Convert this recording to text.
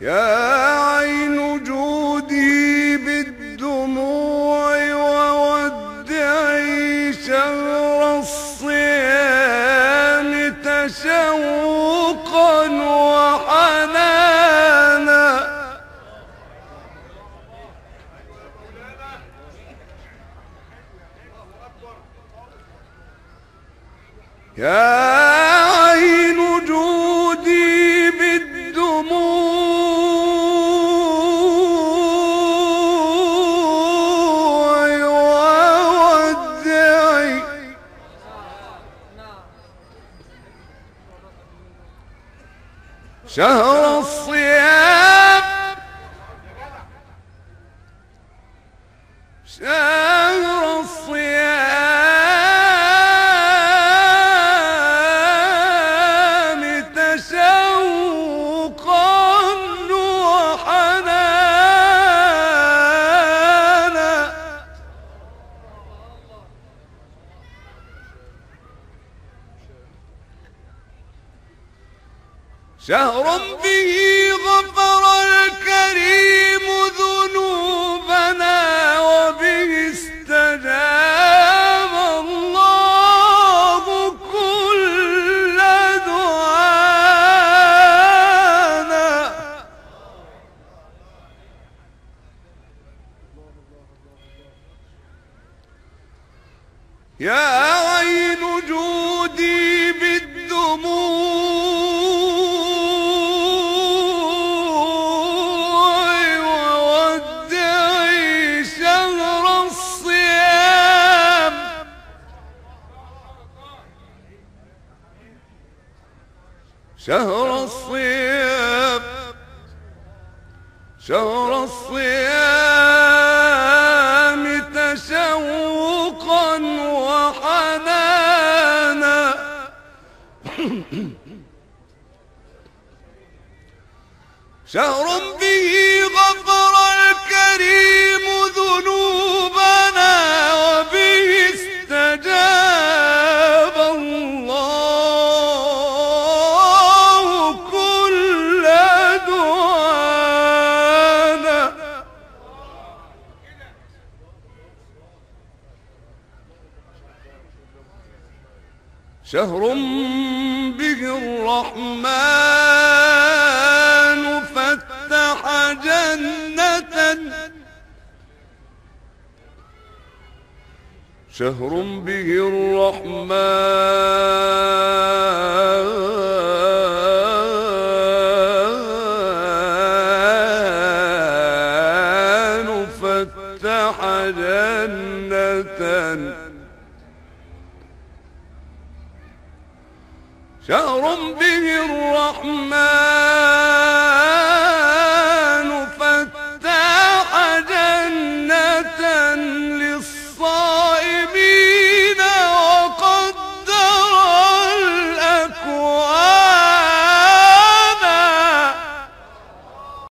يا عين جودي بالدموع وودعي شهر الصيام تشوقا وحنانا. يا شهر شهر به غفر الكريم ذنوبنا وبه استجاب الله كل دعانا. يا شهر الصيام شهر الصيام تشوقا وحنانا. شهر به غفر الكريم. شهر به الرحمن فتح جنة. شهر به الرحمن فتح جنة. شهر به الرحمن.